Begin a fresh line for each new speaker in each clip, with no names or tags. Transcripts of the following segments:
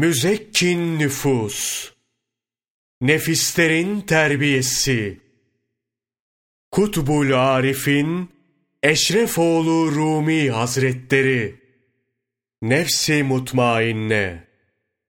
Müzekkin nüfus, nefislerin terbiyesi, Kutbul Arif'in Eşrefoğlu Rumi Hazretleri, Nefsi mutmainne,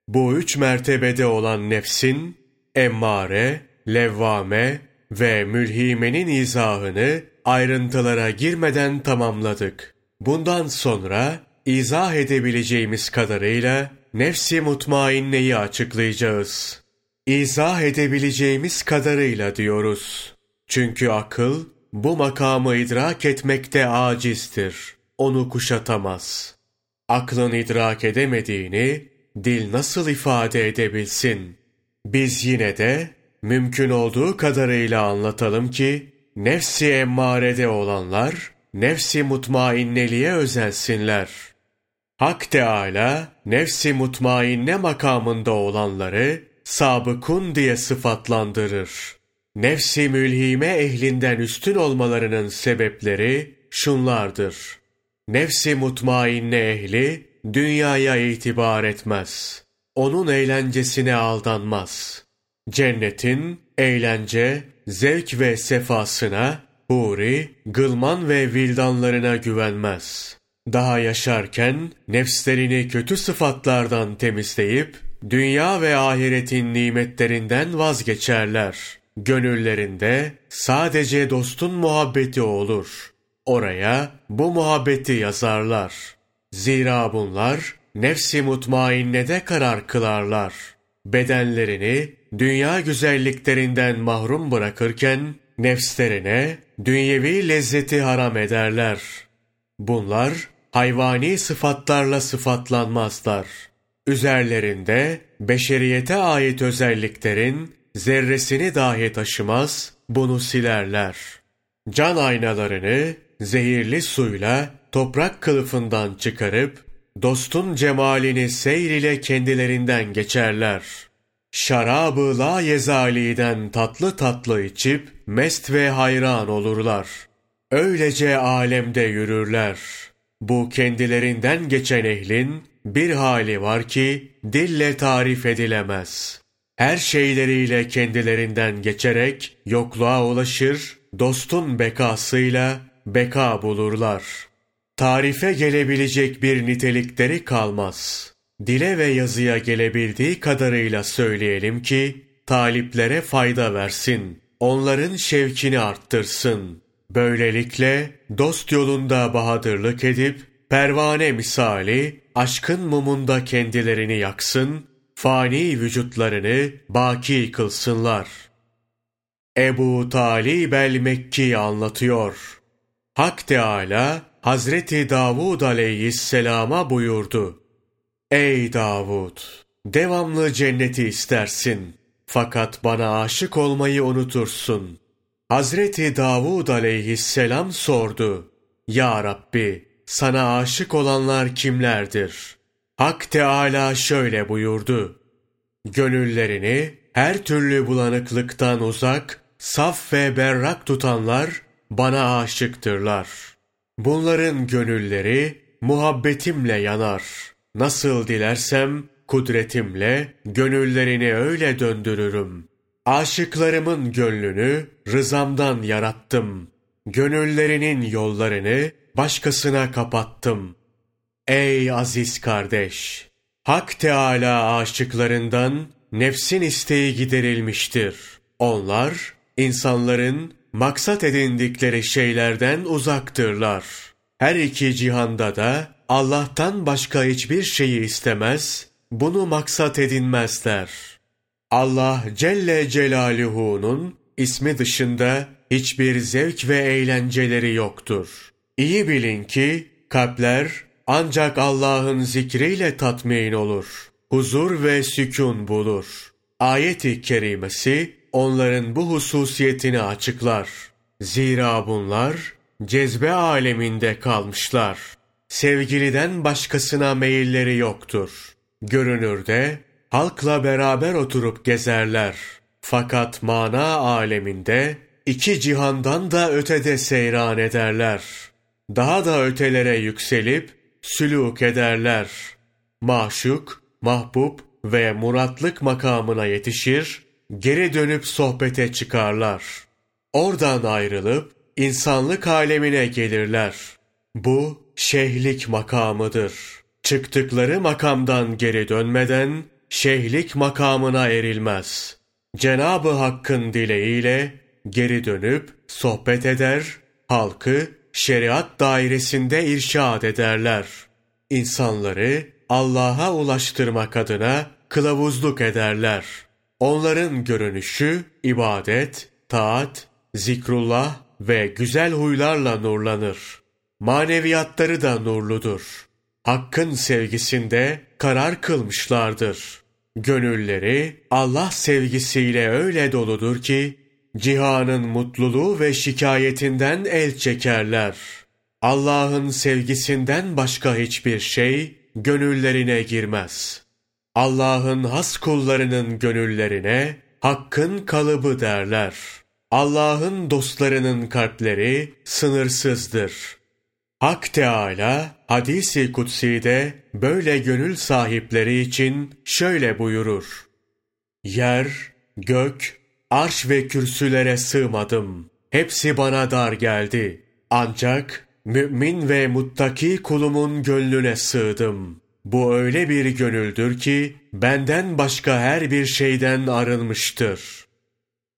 bu üç mertebede olan nefsin, emmare, levvame ve mülhimenin izahını ayrıntılara girmeden tamamladık. Bundan sonra izah edebileceğimiz kadarıyla nefsi mutmainneyi açıklayacağız. İzah edebileceğimiz kadarıyla diyoruz. Çünkü akıl bu makamı idrak etmekte acizdir. Onu kuşatamaz. Aklın idrak edemediğini dil nasıl ifade edebilsin? Biz yine de mümkün olduğu kadarıyla anlatalım ki nefsi emmarede olanlar nefsi mutmainneliğe özensinler. Hak Teâlâ nefsi mutmainne makamında olanları sabıkun diye sıfatlandırır. Nefsi mülhime ehlinden üstün olmalarının sebepleri şunlardır. Nefsi mutmainne ehli dünyaya itibar etmez. Onun eğlencesine aldanmaz. Cennetin eğlence, zevk ve sefasına, huri, gılman ve vildanlarına güvenmez. Daha yaşarken nefslerini kötü sıfatlardan temizleyip, dünya ve ahiretin nimetlerinden vazgeçerler. Gönüllerinde sadece dostun muhabbeti olur. Oraya bu muhabbeti yazarlar. Zira bunlar nefsi mutmainnede karar kılarlar. Bedenlerini dünya güzelliklerinden mahrum bırakırken nefslerine dünyevi lezzeti haram ederler. Bunlar hayvani sıfatlarla sıfatlanmazlar. Üzerlerinde beşeriyete ait özelliklerin zerresini dahi taşımaz, bunu silerler. Can aynalarını zehirli suyla toprak kılıfından çıkarıp dostun cemalini seyr ile kendilerinden geçerler. Şarabı la yezaliden tatlı tatlı içip mest ve hayran olurlar. Öylece alemde yürürler. Bu kendilerinden geçen ehlin bir hali var ki dille tarif edilemez. Her şeyleriyle kendilerinden geçerek yokluğa ulaşır, dostun bekasıyla beka bulurlar.'' tarife gelebilecek bir nitelikleri kalmaz. Dile ve yazıya gelebildiği kadarıyla söyleyelim ki, taliplere fayda versin, onların şevkini arttırsın. Böylelikle dost yolunda bahadırlık edip, pervane misali aşkın mumunda kendilerini yaksın, fani vücutlarını baki kılsınlar. Ebu Talib el-Mekki anlatıyor. Hak Teâlâ Hazreti Davud aleyhisselama buyurdu. Ey Davud! Devamlı cenneti istersin. Fakat bana aşık olmayı unutursun. Hazreti Davud aleyhisselam sordu. Ya Rabbi! Sana aşık olanlar kimlerdir? Hak Teâlâ şöyle buyurdu. Gönüllerini her türlü bulanıklıktan uzak, saf ve berrak tutanlar bana aşıktırlar.'' Bunların gönülleri muhabbetimle yanar. Nasıl dilersem kudretimle gönüllerini öyle döndürürüm. Aşıklarımın gönlünü rızamdan yarattım. Gönüllerinin yollarını başkasına kapattım. Ey aziz kardeş! Hak Teâlâ aşıklarından nefsin isteği giderilmiştir. Onlar, insanların maksat edindikleri şeylerden uzaktırlar. Her iki cihanda da Allah'tan başka hiçbir şeyi istemez, bunu maksat edinmezler. Allah Celle Celaluhu'nun ismi dışında hiçbir zevk ve eğlenceleri yoktur. İyi bilin ki kalpler ancak Allah'ın zikriyle tatmin olur. Huzur ve sükun bulur. Ayet-i kerimesi onların bu hususiyetini açıklar. Zira bunlar cezbe aleminde kalmışlar. Sevgiliden başkasına meyilleri yoktur. Görünürde halkla beraber oturup gezerler. Fakat mana aleminde iki cihandan da ötede seyran ederler. Daha da ötelere yükselip sülûk ederler. Maşuk, mahbub ve muratlık makamına yetişir, geri dönüp sohbete çıkarlar. Oradan ayrılıp insanlık alemine gelirler. Bu şeyhlik makamıdır. Çıktıkları makamdan geri dönmeden şeyhlik makamına erilmez. Cenabı Hakk'ın dileğiyle geri dönüp sohbet eder, halkı şeriat dairesinde irşad ederler. İnsanları Allah'a ulaştırmak adına kılavuzluk ederler. Onların görünüşü ibadet, taat, zikrullah ve güzel huylarla nurlanır. Maneviyatları da nurludur. Hakkın sevgisinde karar kılmışlardır. Gönülleri Allah sevgisiyle öyle doludur ki, cihanın mutluluğu ve şikayetinden el çekerler. Allah'ın sevgisinden başka hiçbir şey gönüllerine girmez. Allah'ın has kullarının gönüllerine hakkın kalıbı derler. Allah'ın dostlarının kalpleri sınırsızdır. Hak Teâlâ hadisi kutsi'de böyle gönül sahipleri için şöyle buyurur. Yer, gök, arş ve kürsülere sığmadım. Hepsi bana dar geldi. Ancak mümin ve muttaki kulumun gönlüne sığdım. Bu öyle bir gönüldür ki benden başka her bir şeyden arınmıştır.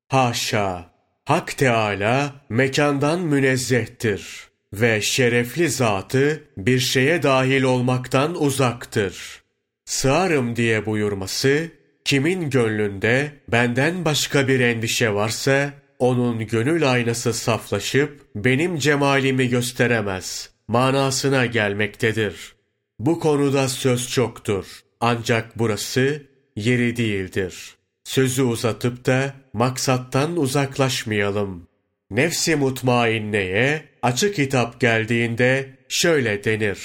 Haşa! Hak Teâlâ mekandan münezzehtir ve şerefli zatı bir şeye dahil olmaktan uzaktır. Sığarım diye buyurması, kimin gönlünde benden başka bir endişe varsa, onun gönül aynası saflaşıp benim cemalimi gösteremez manasına gelmektedir. Bu konuda söz çoktur. Ancak burası yeri değildir. Sözü uzatıp da maksattan uzaklaşmayalım. Nefsi mutmainneye açık hitap geldiğinde şöyle denir.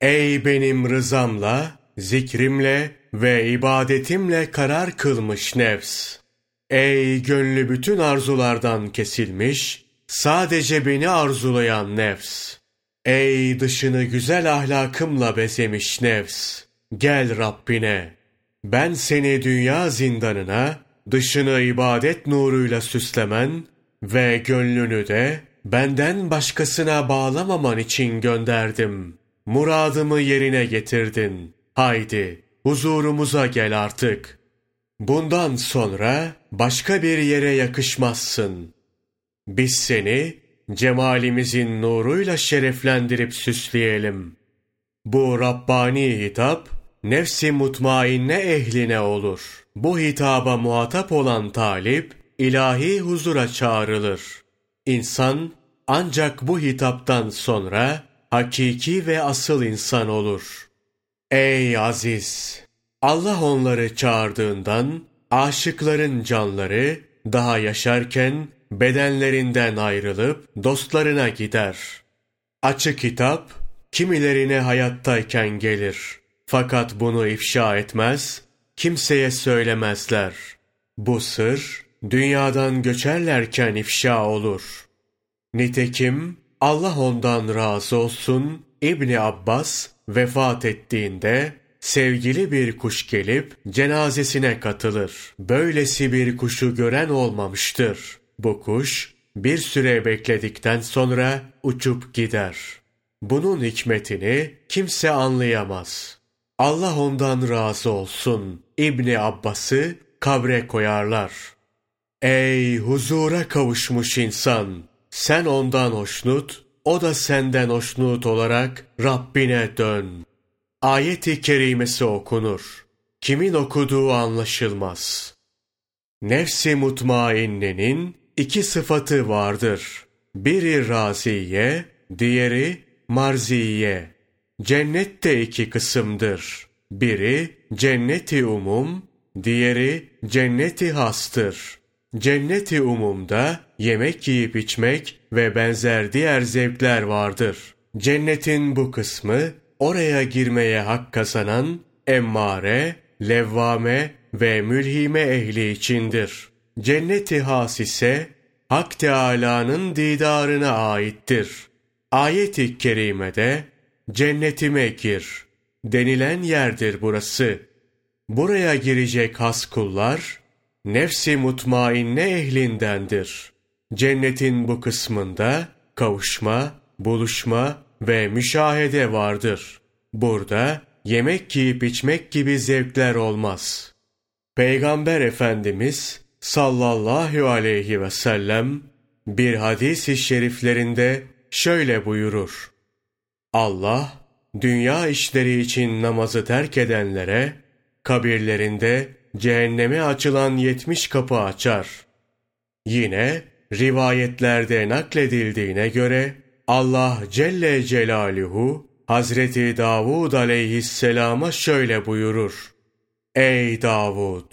Ey benim rızamla, zikrimle ve ibadetimle karar kılmış nefs! Ey gönlü bütün arzulardan kesilmiş, sadece beni arzulayan nefs! Ey dışını güzel ahlakımla bezemiş nefs! Gel Rabbine! Ben seni dünya zindanına, dışını ibadet nuruyla süslemen ve gönlünü de benden başkasına bağlamaman için gönderdim. Muradımı yerine getirdin. Haydi, huzurumuza gel artık. Bundan sonra başka bir yere yakışmazsın. Biz seni cemalimizin nuruyla şereflendirip süsleyelim. Bu Rabbani hitap, nefsi mutmainne ehline olur. Bu hitaba muhatap olan talip, ilahi huzura çağrılır. İnsan, ancak bu hitaptan sonra, hakiki ve asıl insan olur. Ey aziz! Allah onları çağırdığından, aşıkların canları, daha yaşarken, bedenlerinden ayrılıp dostlarına gider. Açık kitap kimilerine hayattayken gelir. Fakat bunu ifşa etmez, kimseye söylemezler. Bu sır dünyadan göçerlerken ifşa olur. Nitekim Allah ondan razı olsun İbni Abbas vefat ettiğinde sevgili bir kuş gelip cenazesine katılır. Böylesi bir kuşu gören olmamıştır. Bu kuş bir süre bekledikten sonra uçup gider. Bunun hikmetini kimse anlayamaz. Allah ondan razı olsun. İbni Abbas'ı kabre koyarlar. Ey huzura kavuşmuş insan! Sen ondan hoşnut, o da senden hoşnut olarak Rabbine dön. Ayet-i kerimesi okunur. Kimin okuduğu anlaşılmaz. Nefsi mutmainnenin iki sıfatı vardır. Biri raziye, diğeri marziye. Cennet de iki kısımdır. Biri cenneti umum, diğeri cenneti hastır. Cenneti umumda yemek yiyip içmek ve benzer diğer zevkler vardır. Cennetin bu kısmı oraya girmeye hak kazanan emmare, levvame ve mülhime ehli içindir. Cenneti has ise Hak Teâlâ'nın didarına aittir. Ayet-i kerimede cennetime gir denilen yerdir burası. buraya girecek has kullar, nefsi mutmainne ehlindendir. Cennetin bu kısmında kavuşma, buluşma ve müşahede vardır. Burada yemek yiyip içmek gibi zevkler olmaz. Peygamber Efendimiz sallallahu aleyhi ve sellem bir hadis-i şeriflerinde şöyle buyurur. Allah, dünya işleri için namazı terk edenlere, kabirlerinde cehenneme açılan yetmiş kapı açar. Yine rivayetlerde nakledildiğine göre Allah Celle Celaluhu Hazreti Davud aleyhisselama şöyle buyurur. Ey Davud!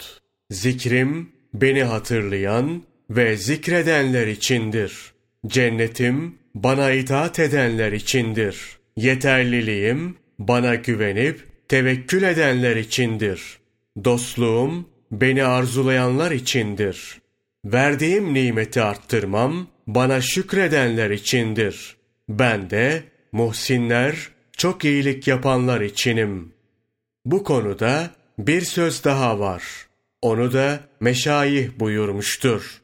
Zikrim beni hatırlayan ve zikredenler içindir. Cennetim bana itaat edenler içindir. Yeterliliğim bana güvenip tevekkül edenler içindir. Dostluğum beni arzulayanlar içindir. Verdiğim nimeti arttırmam bana şükredenler içindir. Ben de muhsinler, çok iyilik yapanlar içinim. Bu konuda bir söz daha var. Onu da meşayih buyurmuştur.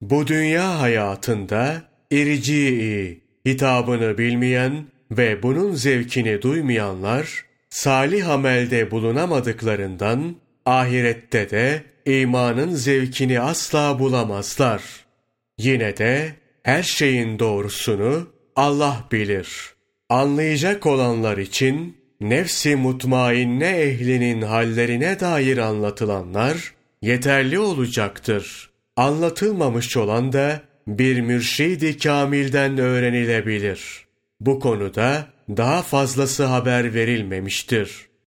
Bu dünya hayatında irici'i hitabını bilmeyen ve bunun zevkini duymayanlar, salih amelde bulunamadıklarından ahirette de imanın zevkini asla bulamazlar. Yine de her şeyin doğrusunu Allah bilir. Anlayacak olanlar için nefsi mutmainne ehlinin hallerine dair anlatılanlar yeterli olacaktır. Anlatılmamış olan da bir mürşidi kamilden öğrenilebilir. Bu konuda daha fazlası haber verilmemiştir.